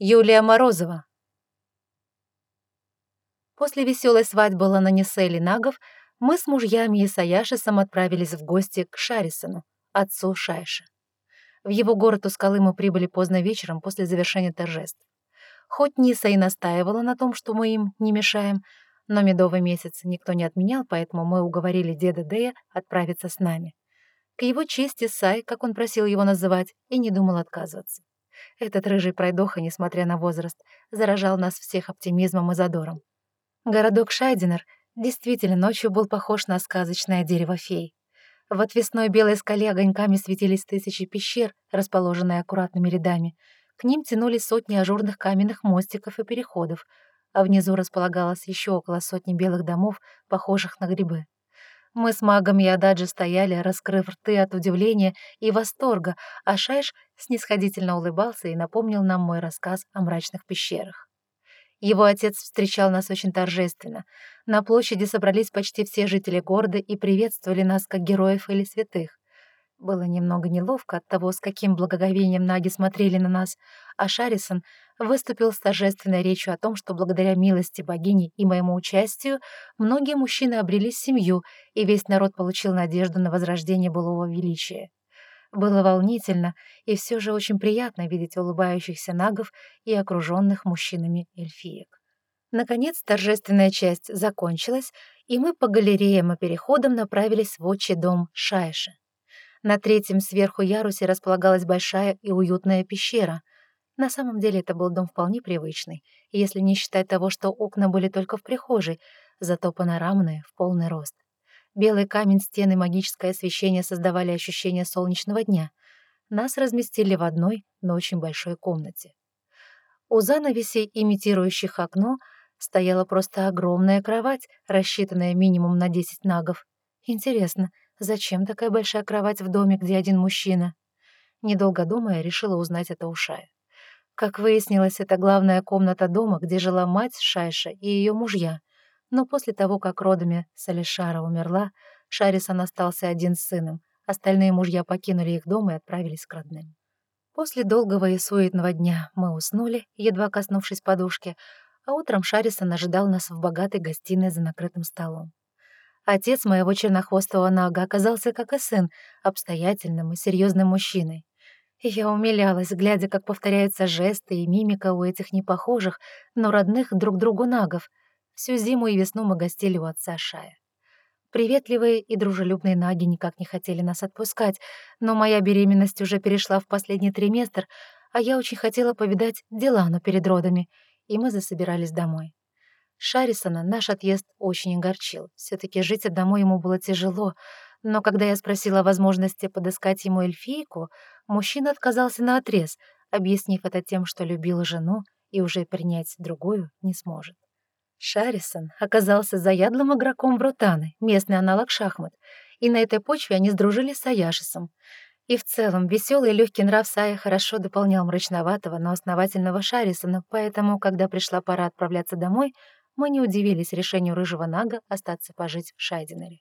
Юлия Морозова. После веселой свадьбы Лананисель и Нагов мы с мужьями и Саяшисом отправились в гости к Шарисону, отцу Шайши. В его город у скалы мы прибыли поздно вечером после завершения торжеств. Хоть Ниса и настаивала на том, что мы им не мешаем, но медовый месяц никто не отменял, поэтому мы уговорили деда Дея отправиться с нами. К его чести Сай, как он просил его называть, и не думал отказываться. Этот рыжий пройдоха, несмотря на возраст, заражал нас всех оптимизмом и задором. Городок Шайдинер действительно ночью был похож на сказочное дерево фей. В отвесной белой скале огоньками светились тысячи пещер, расположенные аккуратными рядами. К ним тянулись сотни ажурных каменных мостиков и переходов, а внизу располагалось еще около сотни белых домов, похожих на грибы. Мы с магом и Ададжи стояли, раскрыв рты от удивления и восторга, а Шайш снисходительно улыбался и напомнил нам мой рассказ о мрачных пещерах. Его отец встречал нас очень торжественно. На площади собрались почти все жители города и приветствовали нас как героев или святых. Было немного неловко от того, с каким благоговением наги смотрели на нас, а Шарисон выступил с торжественной речью о том, что благодаря милости богини и моему участию многие мужчины обрели семью, и весь народ получил надежду на возрождение былого величия. Было волнительно и все же очень приятно видеть улыбающихся нагов и окруженных мужчинами эльфиек. Наконец торжественная часть закончилась, и мы по галереям и переходам направились в отчий дом Шайши. На третьем сверху ярусе располагалась большая и уютная пещера. На самом деле это был дом вполне привычный, если не считать того, что окна были только в прихожей, зато панорамные, в полный рост. Белый камень, стены, магическое освещение создавали ощущение солнечного дня. Нас разместили в одной, но очень большой комнате. У занавесей, имитирующих окно, стояла просто огромная кровать, рассчитанная минимум на 10 нагов. Интересно, Зачем такая большая кровать в доме, где один мужчина? Недолго думая, решила узнать это у Шая. Как выяснилось, это главная комната дома, где жила мать Шайша и ее мужья. Но после того, как родами Салишара умерла, Шарисон остался один с сыном. Остальные мужья покинули их дом и отправились к родным. После долгого и суетного дня мы уснули, едва коснувшись подушки, а утром Шарисон ожидал нас в богатой гостиной за накрытым столом. Отец моего чернохвостого нага оказался, как и сын, обстоятельным и серьезным мужчиной. Я умилялась, глядя, как повторяются жесты и мимика у этих непохожих, но родных друг другу нагов. Всю зиму и весну мы гостили у отца Шая. Приветливые и дружелюбные наги никак не хотели нас отпускать, но моя беременность уже перешла в последний триместр, а я очень хотела повидать Дилану перед родами, и мы засобирались домой. Шарисона наш отъезд очень огорчил. все таки жить домой ему было тяжело, но когда я спросила о возможности подыскать ему эльфийку, мужчина отказался наотрез, объяснив это тем, что любил жену и уже принять другую не сможет. Шарисон оказался заядлым игроком в ротаны, местный аналог шахмат, и на этой почве они сдружились с Аяшисом. И в целом веселый и легкий нрав Сая хорошо дополнял мрачноватого, но основательного Шарисона, поэтому, когда пришла пора отправляться домой, мы не удивились решению рыжего нага остаться пожить в Шайдинере.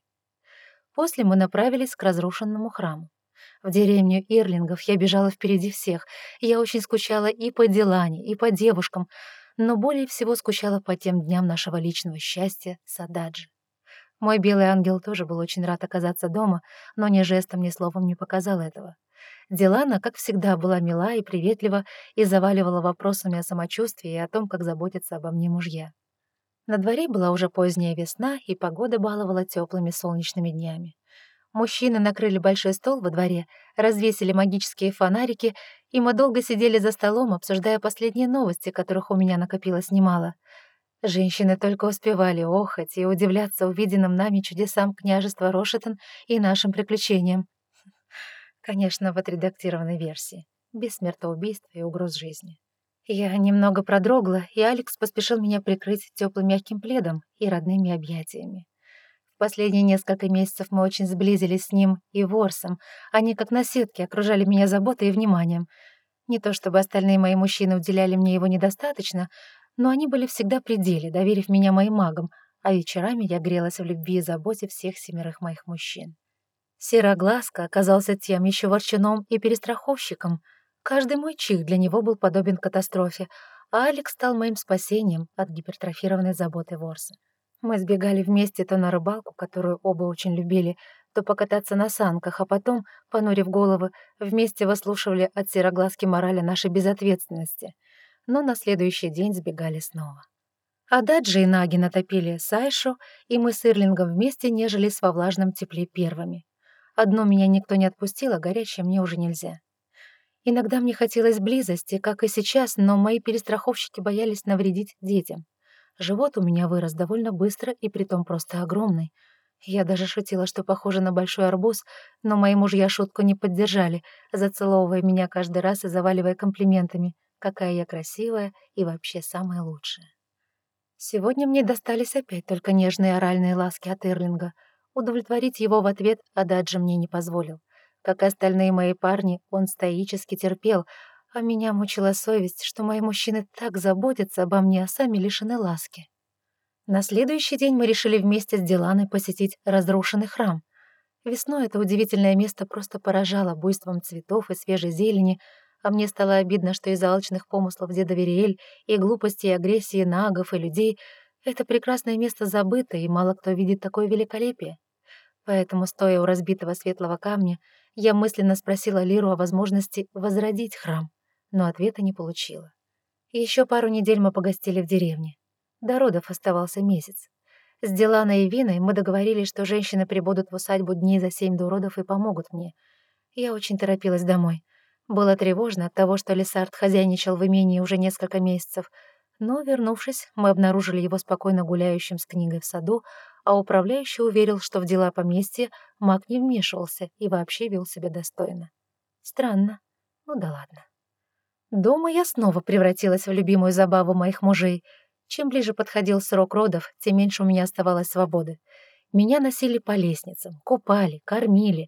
После мы направились к разрушенному храму. В деревню Ирлингов я бежала впереди всех. Я очень скучала и по Дилане, и по девушкам, но более всего скучала по тем дням нашего личного счастья с Ададжи. Мой белый ангел тоже был очень рад оказаться дома, но ни жестом, ни словом не показал этого. Дилана, как всегда, была мила и приветлива и заваливала вопросами о самочувствии и о том, как заботятся обо мне мужья. На дворе была уже поздняя весна, и погода баловала теплыми солнечными днями. Мужчины накрыли большой стол во дворе, развесили магические фонарики, и мы долго сидели за столом, обсуждая последние новости, которых у меня накопилось немало. Женщины только успевали охать и удивляться увиденным нами чудесам княжества Рошетон и нашим приключениям. Конечно, в отредактированной версии, без смертоубийства и угроз жизни. Я немного продрогла, и Алекс поспешил меня прикрыть теплым мягким пледом и родными объятиями. В последние несколько месяцев мы очень сблизились с ним и Ворсом. Они, как на сетке, окружали меня заботой и вниманием. Не то чтобы остальные мои мужчины уделяли мне его недостаточно, но они были всегда при деле, доверив меня моим магам, а вечерами я грелась в любви и заботе всех семерых моих мужчин. Сероглазка оказался тем еще ворчуном и перестраховщиком — Каждый мой чих для него был подобен катастрофе, а Алекс стал моим спасением от гипертрофированной заботы Ворса. Мы сбегали вместе то на рыбалку, которую оба очень любили, то покататься на санках, а потом, понурив головы, вместе выслушивали от сероглазки морали нашей безответственности. Но на следующий день сбегали снова. А Даджи и Наги натопили Сайшу, и мы с Ирлингом вместе нежились во влажном тепле первыми. Одно меня никто не отпустил, а горячее мне уже нельзя. Иногда мне хотелось близости, как и сейчас, но мои перестраховщики боялись навредить детям. Живот у меня вырос довольно быстро и притом просто огромный — я даже шутила, что похоже на большой арбуз, но мои мужья шутку не поддержали, зацеловывая меня каждый раз и заваливая комплиментами, какая я красивая и вообще самая лучшая. Сегодня мне достались опять только нежные оральные ласки от Ирлинга. Удовлетворить его в ответ Ададжи мне не позволил. Как остальные мои парни, он стоически терпел, а меня мучила совесть, что мои мужчины так заботятся обо мне, а сами лишены ласки. На следующий день мы решили вместе с Диланой посетить разрушенный храм. Весной это удивительное место просто поражало буйством цветов и свежей зелени, а мне стало обидно, что из-за алчных помыслов деда Вериэль и глупости и агрессии нагов и людей это прекрасное место забыто, и мало кто видит такое великолепие. Поэтому, стоя у разбитого светлого камня, я мысленно спросила Лиру о возможности возродить храм, но ответа не получила. Еще пару недель мы погостили в деревне. До родов оставался месяц. С Диланой и Виной мы договорились, что женщины прибудут в усадьбу дней за семь до родов и помогут мне. Я очень торопилась домой. Было тревожно от того, что Лесард хозяйничал в имении уже несколько месяцев, но, вернувшись, мы обнаружили его спокойно гуляющим с книгой в саду, а управляющий уверил, что в дела поместья маг не вмешивался и вообще вел себя достойно. Странно. Ну да ладно. Дома я снова превратилась в любимую забаву моих мужей — чем ближе подходил срок родов, тем меньше у меня оставалось свободы. Меня носили по лестницам, купали, кормили.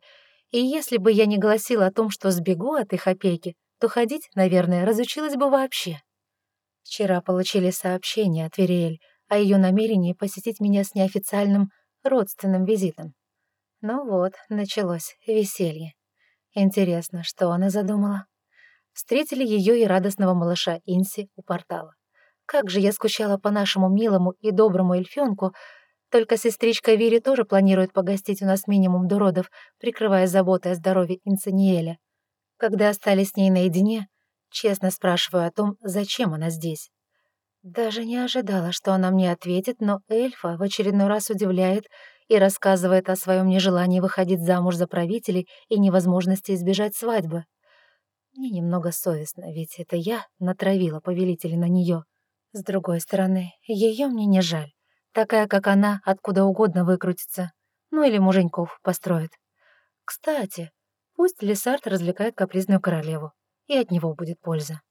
И если бы я не гласила о том, что сбегу от их опеки, то ходить, наверное, разучилась бы вообще. Вчера получили сообщение от Вериэль о ее намерении посетить меня с неофициальным родственным визитом. Ну вот, началось веселье. Интересно, что она задумала? Встретили ее и радостного малыша Инси у портала. Как же я скучала по нашему милому и доброму эльфёнку, только сестричка Вири тоже планирует погостить у нас минимум до родов, прикрывая заботой о здоровье Инцениеля. Когда остались с ней наедине, честно спрашиваю о том, зачем она здесь. Даже не ожидала, что она мне ответит, но эльфа в очередной раз удивляет и рассказывает о своем нежелании выходить замуж за правителей и невозможности избежать свадьбы. Мне немного совестно, ведь это я натравила повелителя на нее. С другой стороны, ее мне не жаль. Такая, как она, откуда угодно выкрутится. Ну или муженьков построит. Кстати, пусть Лесард развлекает капризную королеву, и от него будет польза.